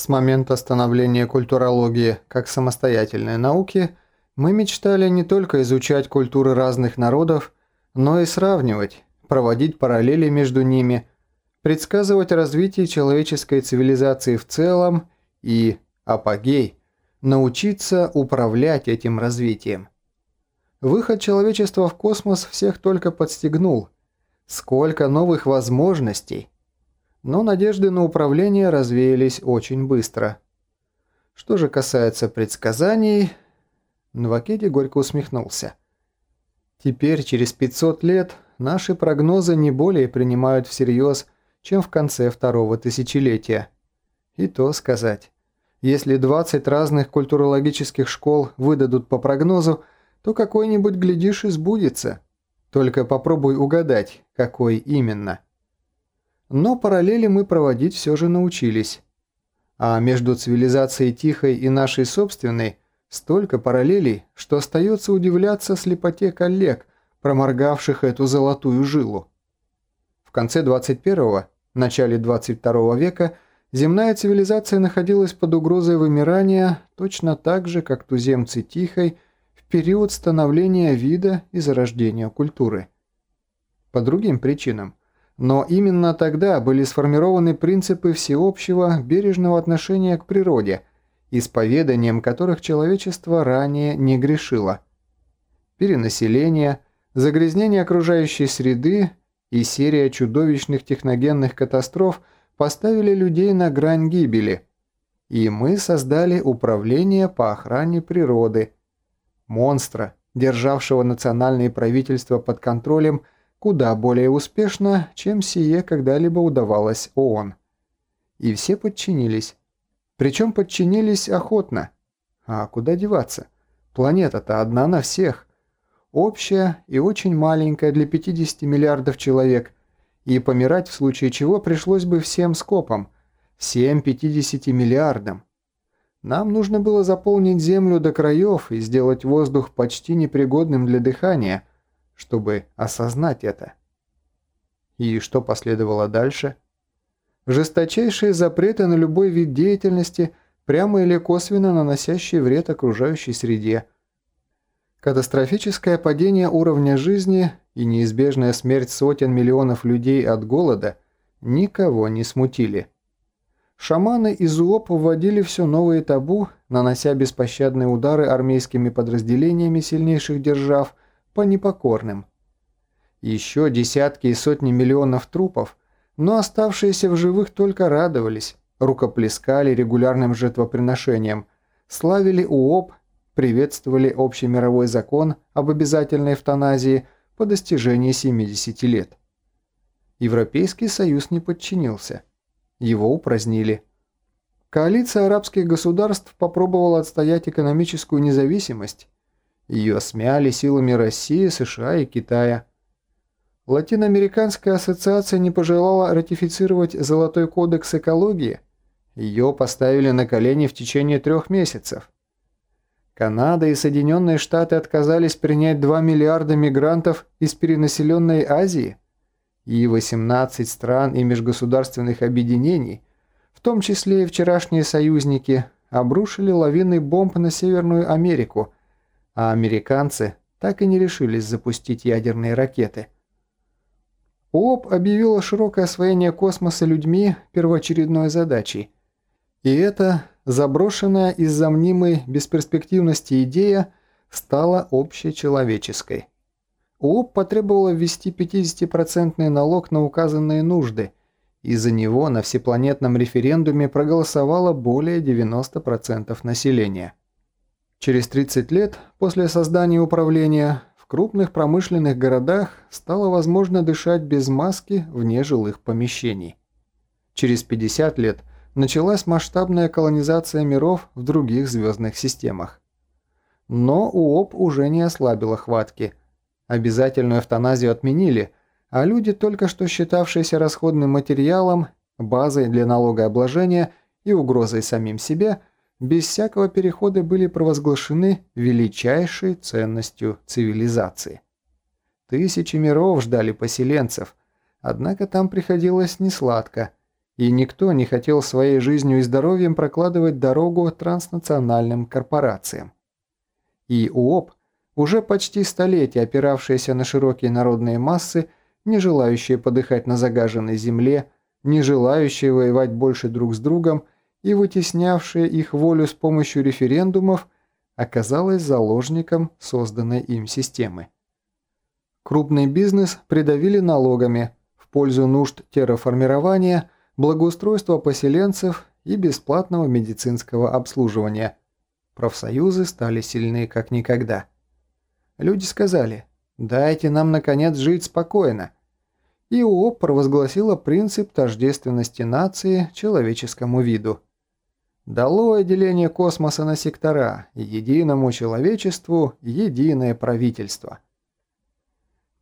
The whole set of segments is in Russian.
С момента становления культурологии как самостоятельной науки мы мечтали не только изучать культуры разных народов, но и сравнивать, проводить параллели между ними, предсказывать развитие человеческой цивилизации в целом и, апогей, научиться управлять этим развитием. Выход человечества в космос всех только подстегнул. Сколько новых возможностей! Но надежды на управление развеялись очень быстро. Что же касается предсказаний... Новакеди горько усмехнулся. Теперь, через 500 лет, наши прогнозы не более принимают всерьез, чем в конце второго тысячелетия. И то сказать. Если 20 разных культурологических школ выдадут по прогнозу, то какой-нибудь, глядишь, и сбудется. Только попробуй угадать, какой именно. Но параллели мы проводить все же научились. А между цивилизацией Тихой и нашей собственной столько параллелей, что остается удивляться слепоте коллег, проморгавших эту золотую жилу. В конце 21-го, начале 22 века земная цивилизация находилась под угрозой вымирания точно так же, как туземцы Тихой – период становления вида и зарождения культуры. По другим причинам. Но именно тогда были сформированы принципы всеобщего бережного отношения к природе, исповеданием которых человечество ранее не грешило. Перенаселение, загрязнение окружающей среды и серия чудовищных техногенных катастроф поставили людей на грань гибели, и мы создали управление по охране природы – монстра, державшего национальные правительства под контролем куда более успешно, чем сие когда-либо удавалось ООН. И все подчинились. Причем подчинились охотно. А куда деваться? Планета-то одна на всех. Общая и очень маленькая для 50 миллиардов человек. И помирать в случае чего пришлось бы всем скопом. Всем 50 миллиардам. Нам нужно было заполнить землю до краев и сделать воздух почти непригодным для дыхания, чтобы осознать это. И что последовало дальше? Жесточайшие запреты на любой вид деятельности, прямо или косвенно наносящие вред окружающей среде. Катастрофическое падение уровня жизни и неизбежная смерть сотен миллионов людей от голода никого не смутили. Шаманы из УОП вводили все новые табу, нанося беспощадные удары армейскими подразделениями сильнейших держав по непокорным. Еще десятки и сотни миллионов трупов, но оставшиеся в живых только радовались, рукоплескали регулярным жертвоприношением, славили УОП, приветствовали общий мировой закон об обязательной эвтаназии по достижении 70 лет. Европейский Союз не подчинился – его упразднили. Коалиция арабских государств попробовала отстоять экономическую независимость. Ее смяли силами России, США и Китая. Латиноамериканская ассоциация не пожелала ратифицировать Золотой кодекс экологии. Ее поставили на колени в течение трех месяцев. Канада и Соединенные Штаты отказались принять 2 миллиарда мигрантов из перенаселенной Азии и 18 стран и межгосударственных объединений, в том числе и вчерашние союзники, обрушили лавины бомб на Северную Америку, а американцы так и не решились запустить ядерные ракеты. ООП объявила широкое освоение космоса людьми первоочередной задачей. И эта, заброшенная из-за мнимой бесперспективности идея, стала общечеловеческой. УОП потребовала ввести 50% налог на указанные нужды, и за него на всепланетном референдуме проголосовало более 90% населения. Через 30 лет после создания управления в крупных промышленных городах стало возможно дышать без маски вне жилых помещений. Через 50 лет началась масштабная колонизация миров в других звездных системах. Но УОП уже не ослабила хватки – Обязательную эвтаназию отменили, а люди, только что считавшиеся расходным материалом, базой для налогообложения и угрозой самим себе, без всякого перехода были провозглашены величайшей ценностью цивилизации. Тысячи миров ждали поселенцев, однако там приходилось несладко, и никто не хотел своей жизнью и здоровьем прокладывать дорогу транснациональным корпорациям. И УОП, уже почти столетие опиравшаяся на широкие народные массы, не желающие подыхать на загаженной земле, не желающие воевать больше друг с другом и вытеснявшие их волю с помощью референдумов, оказалась заложником созданной им системы. Крупный бизнес придавили налогами в пользу нужд терраформирования, благоустройства поселенцев и бесплатного медицинского обслуживания. Профсоюзы стали сильны как никогда. Люди сказали «дайте нам, наконец, жить спокойно», и УОП провозгласила принцип тождественности нации человеческому виду. Дало деление космоса на сектора, единому человечеству единое правительство –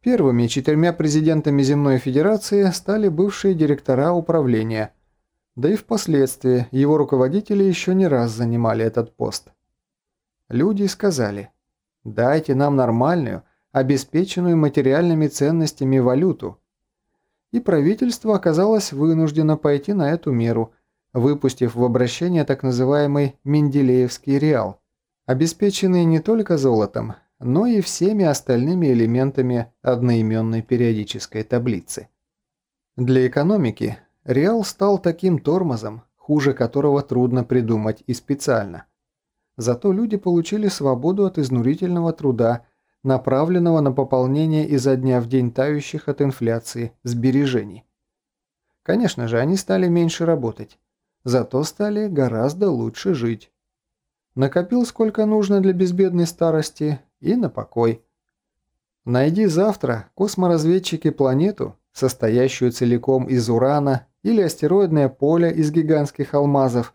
Первыми четырьмя президентами Земной Федерации стали бывшие директора управления, да и впоследствии его руководители еще не раз занимали этот пост. Люди сказали «дайте нам нормальную, обеспеченную материальными ценностями валюту». И правительство оказалось вынуждено пойти на эту меру, выпустив в обращение так называемый «Менделеевский реал», обеспеченный не только золотом, но и всеми остальными элементами одноименной периодической таблицы. Для экономики реал стал таким тормозом, хуже которого трудно придумать и специально. Зато люди получили свободу от изнурительного труда, направленного на пополнение изо дня в день тающих от инфляции сбережений. Конечно же, они стали меньше работать, зато стали гораздо лучше жить. Накопил сколько нужно для безбедной старости и на покой. Найди завтра косморазведчики планету, состоящую целиком из урана, или астероидное поле из гигантских алмазов,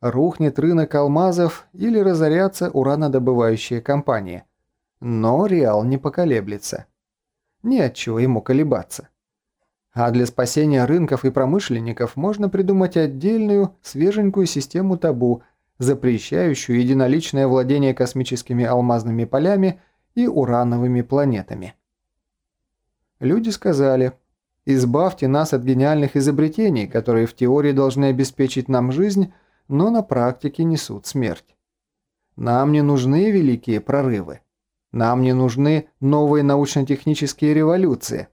рухнет рынок алмазов или разорятся уранодобывающие компании. Но Реал не поколеблется. Не от чего ему колебаться. А для спасения рынков и промышленников можно придумать отдельную, свеженькую систему табу – запрещающую единоличное владение космическими алмазными полями и урановыми планетами. Люди сказали, избавьте нас от гениальных изобретений, которые в теории должны обеспечить нам жизнь, но на практике несут смерть. Нам не нужны великие прорывы. Нам не нужны новые научно-технические революции.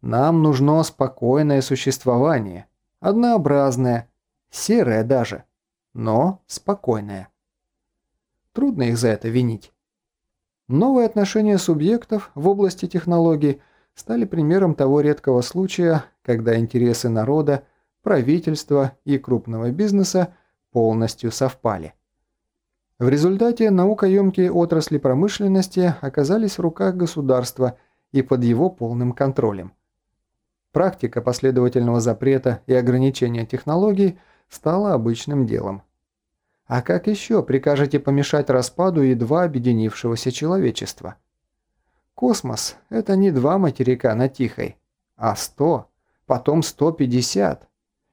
Нам нужно спокойное существование, однообразное, серое даже но спокойная. Трудно их за это винить. Новые отношения субъектов в области технологий стали примером того редкого случая, когда интересы народа, правительства и крупного бизнеса полностью совпали. В результате наукоемкие отрасли промышленности оказались в руках государства и под его полным контролем. Практика последовательного запрета и ограничения технологий стала обычным делом. А как еще прикажете помешать распаду едва объединившегося человечества? Космос – это не два материка на Тихой, а сто, потом сто пятьдесят.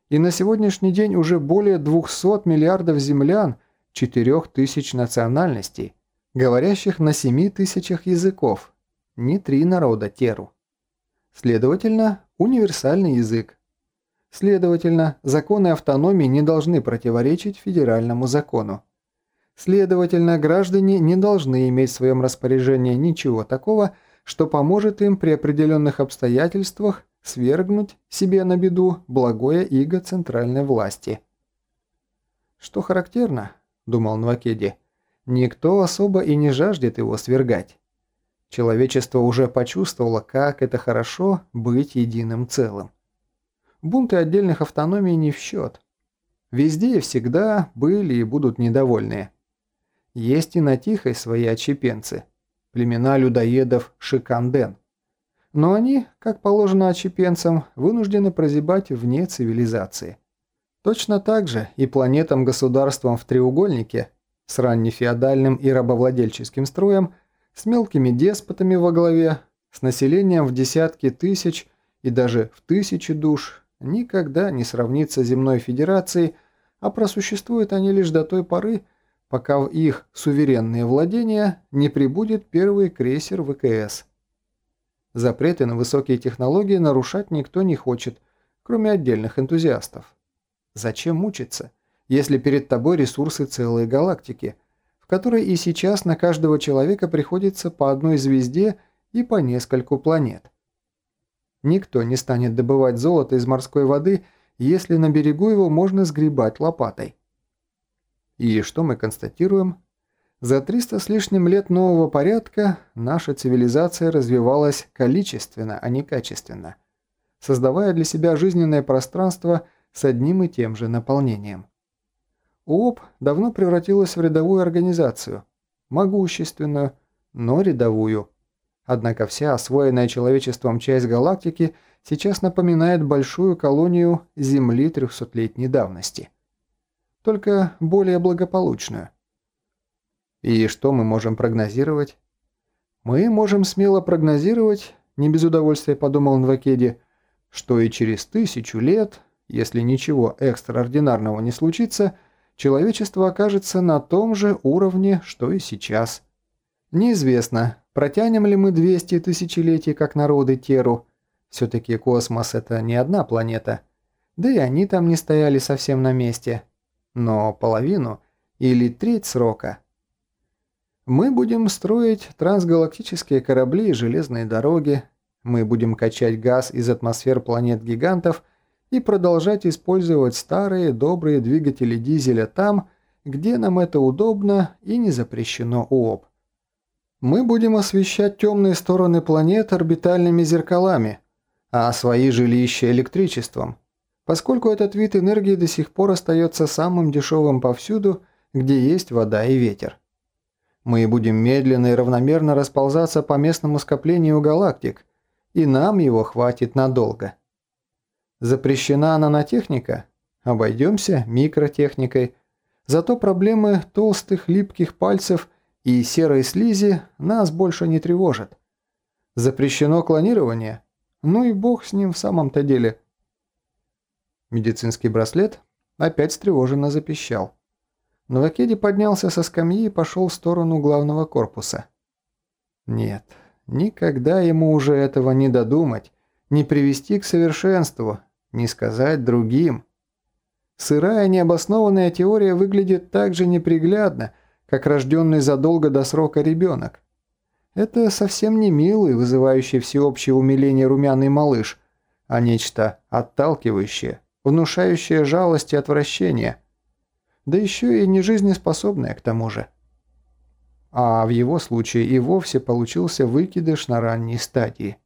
И на сегодняшний день уже более двухсот миллиардов землян, четырех тысяч национальностей, говорящих на семи тысячах языков, не три народа Теру. Следовательно, универсальный язык, Следовательно, законы автономии не должны противоречить федеральному закону. Следовательно, граждане не должны иметь в своем распоряжении ничего такого, что поможет им при определенных обстоятельствах свергнуть себе на беду благое иго центральной власти. Что характерно, думал Нвакеди, никто особо и не жаждет его свергать. Человечество уже почувствовало, как это хорошо быть единым целым. Бунты отдельных автономий не в счет. Везде и всегда были и будут недовольные. Есть и на Тихой свои отщепенцы, племена людоедов Шиканден. Но они, как положено отщепенцам, вынуждены прозябать вне цивилизации. Точно так же и планетам-государствам в треугольнике с раннефеодальным и рабовладельческим строем, с мелкими деспотами во главе, с населением в десятки тысяч и даже в тысячи душ никогда не сравнится земной федерацией, а просуществуют они лишь до той поры, пока в их суверенные владения не прибудет первый крейсер ВКС. Запреты на высокие технологии нарушать никто не хочет, кроме отдельных энтузиастов. Зачем мучиться, если перед тобой ресурсы целой галактики, в которой и сейчас на каждого человека приходится по одной звезде и по нескольку планет? Никто не станет добывать золото из морской воды, если на берегу его можно сгребать лопатой. И что мы констатируем? За 300 с лишним лет нового порядка наша цивилизация развивалась количественно, а не качественно, создавая для себя жизненное пространство с одним и тем же наполнением. УОП давно превратилась в рядовую организацию, могущественную, но рядовую. Однако вся освоенная человечеством часть галактики сейчас напоминает большую колонию Земли трехсотлетней давности. Только более благополучную. И что мы можем прогнозировать? Мы можем смело прогнозировать, не без удовольствия подумал Нвакеди, что и через тысячу лет, если ничего экстраординарного не случится, человечество окажется на том же уровне, что и сейчас. Неизвестно, протянем ли мы 200 тысячелетий, как народы Теру. Все-таки космос – это не одна планета. Да и они там не стояли совсем на месте. Но половину или треть срока – мы будем строить трансгалактические корабли и железные дороги, мы будем качать газ из атмосфер планет-гигантов и продолжать использовать старые добрые двигатели дизеля там, где нам это удобно и не запрещено УОП. Мы будем освещать темные стороны планет орбитальными зеркалами, а свои жилища электричеством, поскольку этот вид энергии до сих пор остается самым дешевым повсюду, где есть вода и ветер. Мы будем медленно и равномерно расползаться по местному скоплению галактик, и нам его хватит надолго. Запрещена нанотехника? Обойдемся микротехникой. Зато проблемы толстых липких пальцев и серой слизи нас больше не тревожат. Запрещено клонирование? Ну и бог с ним в самом-то деле. Медицинский браслет опять встревоженно запищал. Новакеди поднялся со скамьи и пошел в сторону главного корпуса. Нет, никогда ему уже этого не додумать, не привести к совершенству, не сказать другим. Сырая необоснованная теория выглядит так же неприглядно, как рожденный задолго до срока ребенок. Это совсем не милый, вызывающий всеобщее умиление румяный малыш, а нечто отталкивающее, внушающее жалость и отвращение – да еще и не жизнеспособная к тому же. А в его случае и вовсе получился выкидыш на ранней стадии.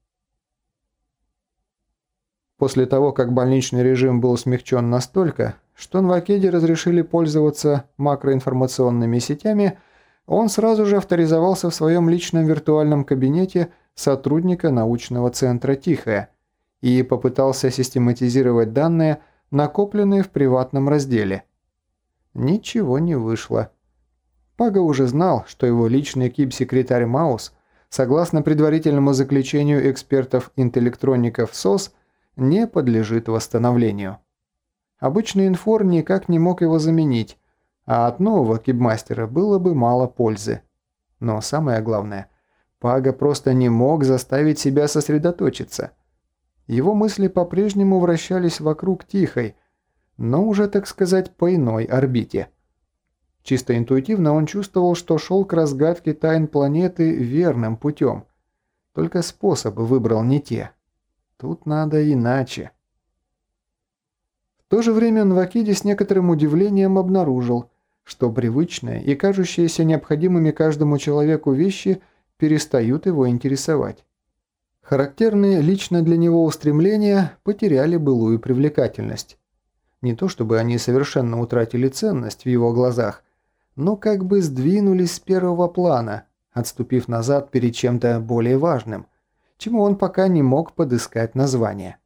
После того, как больничный режим был смягчен настолько, что Нвакеде разрешили пользоваться макроинформационными сетями, он сразу же авторизовался в своем личном виртуальном кабинете сотрудника научного центра «Тихая» и попытался систематизировать данные, накопленные в приватном разделе – Ничего не вышло. Пага уже знал, что его личный кип-секретарь Маус, согласно предварительному заключению экспертов-интеллектроников СОС, не подлежит восстановлению. Обычный инфор никак не мог его заменить, а от нового кибмастера было бы мало пользы. Но самое главное, Пага просто не мог заставить себя сосредоточиться. Его мысли по-прежнему вращались вокруг Тихой – но уже, так сказать, по иной орбите. Чисто интуитивно он чувствовал, что шел к разгадке тайн планеты верным путем. Только способы выбрал не те. Тут надо иначе. В то же время Нвакиди с некоторым удивлением обнаружил, что привычные и кажущиеся необходимыми каждому человеку вещи перестают его интересовать. Характерные лично для него устремления потеряли былую привлекательность. Не то чтобы они совершенно утратили ценность в его глазах, но как бы сдвинулись с первого плана, отступив назад перед чем-то более важным, чему он пока не мог подыскать название.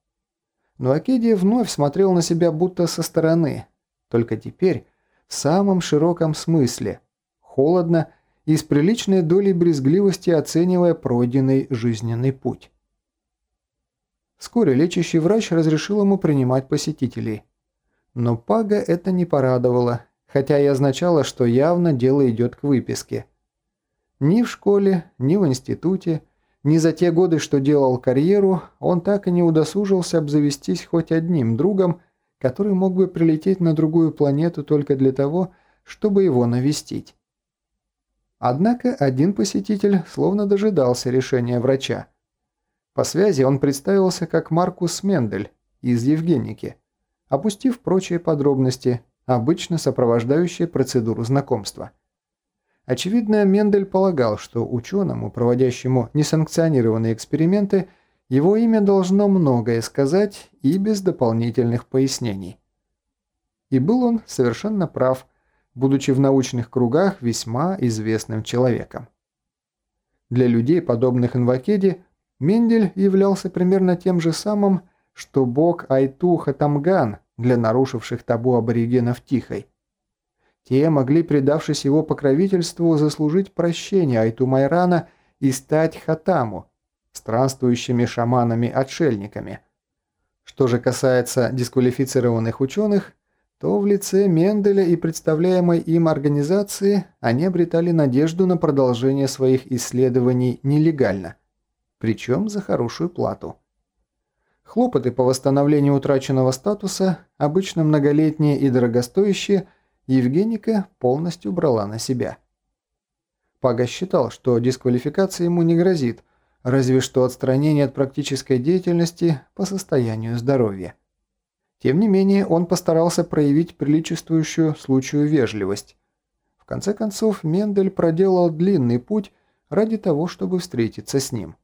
Но Акедия вновь смотрел на себя будто со стороны, только теперь в самом широком смысле, холодно и с приличной долей брезгливости оценивая пройденный жизненный путь. Вскоре лечащий врач разрешил ему принимать посетителей – но Пага это не порадовало, хотя и означало, что явно дело идет к выписке. Ни в школе, ни в институте, ни за те годы, что делал карьеру, он так и не удосужился обзавестись хоть одним другом, который мог бы прилететь на другую планету только для того, чтобы его навестить. Однако один посетитель словно дожидался решения врача. По связи он представился как Маркус Мендель из Евгеники, опустив прочие подробности, обычно сопровождающие процедуру знакомства. Очевидно, Мендель полагал, что ученому, проводящему несанкционированные эксперименты, его имя должно многое сказать и без дополнительных пояснений. И был он совершенно прав, будучи в научных кругах весьма известным человеком. Для людей, подобных Инвакеде, Мендель являлся примерно тем же самым, что бог Айту Хатамган для нарушивших табу аборигенов Тихой. Те могли, предавшись его покровительству, заслужить прощение Айту Майрана и стать Хатаму, странствующими шаманами-отшельниками. Что же касается дисквалифицированных ученых, то в лице Менделя и представляемой им организации они обретали надежду на продолжение своих исследований нелегально, причем за хорошую плату. Хлопоты по восстановлению утраченного статуса, обычно многолетние и дорогостоящие, Евгеника полностью брала на себя. Пага считал, что дисквалификация ему не грозит, разве что отстранение от практической деятельности по состоянию здоровья. Тем не менее, он постарался проявить приличествующую случаю вежливость. В конце концов, Мендель проделал длинный путь ради того, чтобы встретиться с ним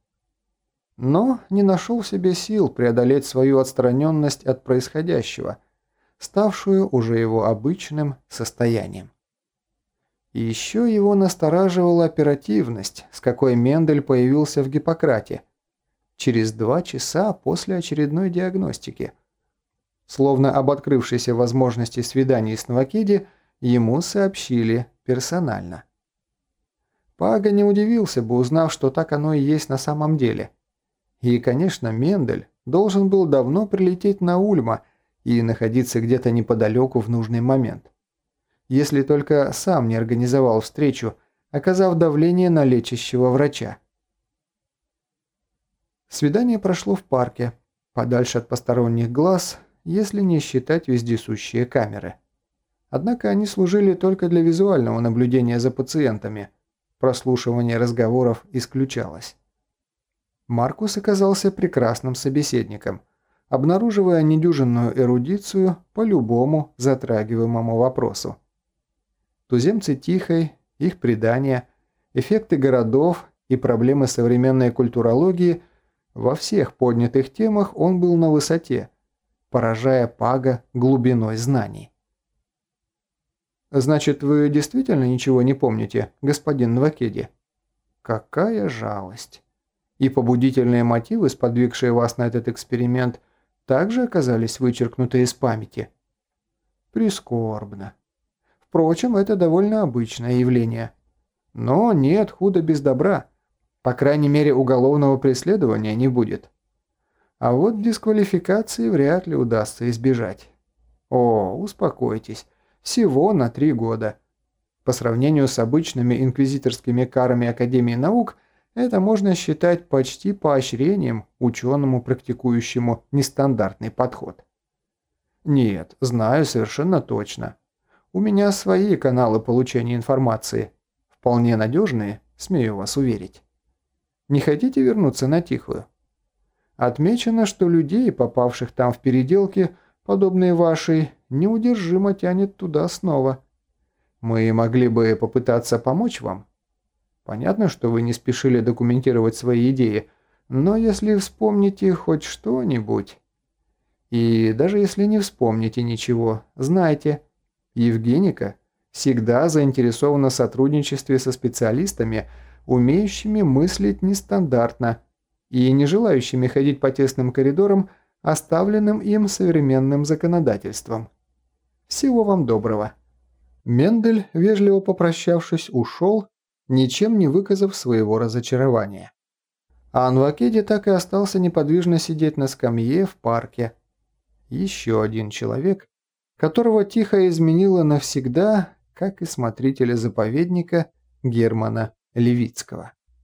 но не нашел в себе сил преодолеть свою отстраненность от происходящего, ставшую уже его обычным состоянием. И еще его настораживала оперативность, с какой Мендель появился в Гиппократе, через два часа после очередной диагностики. Словно об открывшейся возможности свиданий с Новакеди ему сообщили персонально. Пага не удивился бы, узнав, что так оно и есть на самом деле – и, конечно, Мендель должен был давно прилететь на Ульма и находиться где-то неподалеку в нужный момент. Если только сам не организовал встречу, оказав давление на лечащего врача. Свидание прошло в парке, подальше от посторонних глаз, если не считать вездесущие камеры. Однако они служили только для визуального наблюдения за пациентами. Прослушивание разговоров исключалось. Маркус оказался прекрасным собеседником, обнаруживая недюжинную эрудицию по любому затрагиваемому вопросу. Туземцы Тихой, их предания, эффекты городов и проблемы современной культурологии – во всех поднятых темах он был на высоте, поражая Пага глубиной знаний. «Значит, вы действительно ничего не помните, господин Новакеди?» «Какая жалость!» И побудительные мотивы, сподвигшие вас на этот эксперимент, также оказались вычеркнуты из памяти. Прискорбно. Впрочем, это довольно обычное явление. Но нет худа без добра. По крайней мере, уголовного преследования не будет. А вот дисквалификации вряд ли удастся избежать. О, успокойтесь. Всего на три года. По сравнению с обычными инквизиторскими карами Академии наук – это можно считать почти поощрением ученому, практикующему нестандартный подход. Нет, знаю совершенно точно. У меня свои каналы получения информации. Вполне надежные, смею вас уверить. Не хотите вернуться на Тихую? Отмечено, что людей, попавших там в переделки, подобные вашей, неудержимо тянет туда снова. Мы могли бы попытаться помочь вам. Понятно, что вы не спешили документировать свои идеи, но если вспомните хоть что-нибудь... И даже если не вспомните ничего, знайте, Евгеника всегда заинтересована в сотрудничестве со специалистами, умеющими мыслить нестандартно и не желающими ходить по тесным коридорам, оставленным им современным законодательством. Всего вам доброго. Мендель, вежливо попрощавшись, ушел, ничем не выказав своего разочарования. А Анвакеди так и остался неподвижно сидеть на скамье в парке. Еще один человек, которого тихо изменило навсегда, как и смотрителя заповедника Германа Левицкого.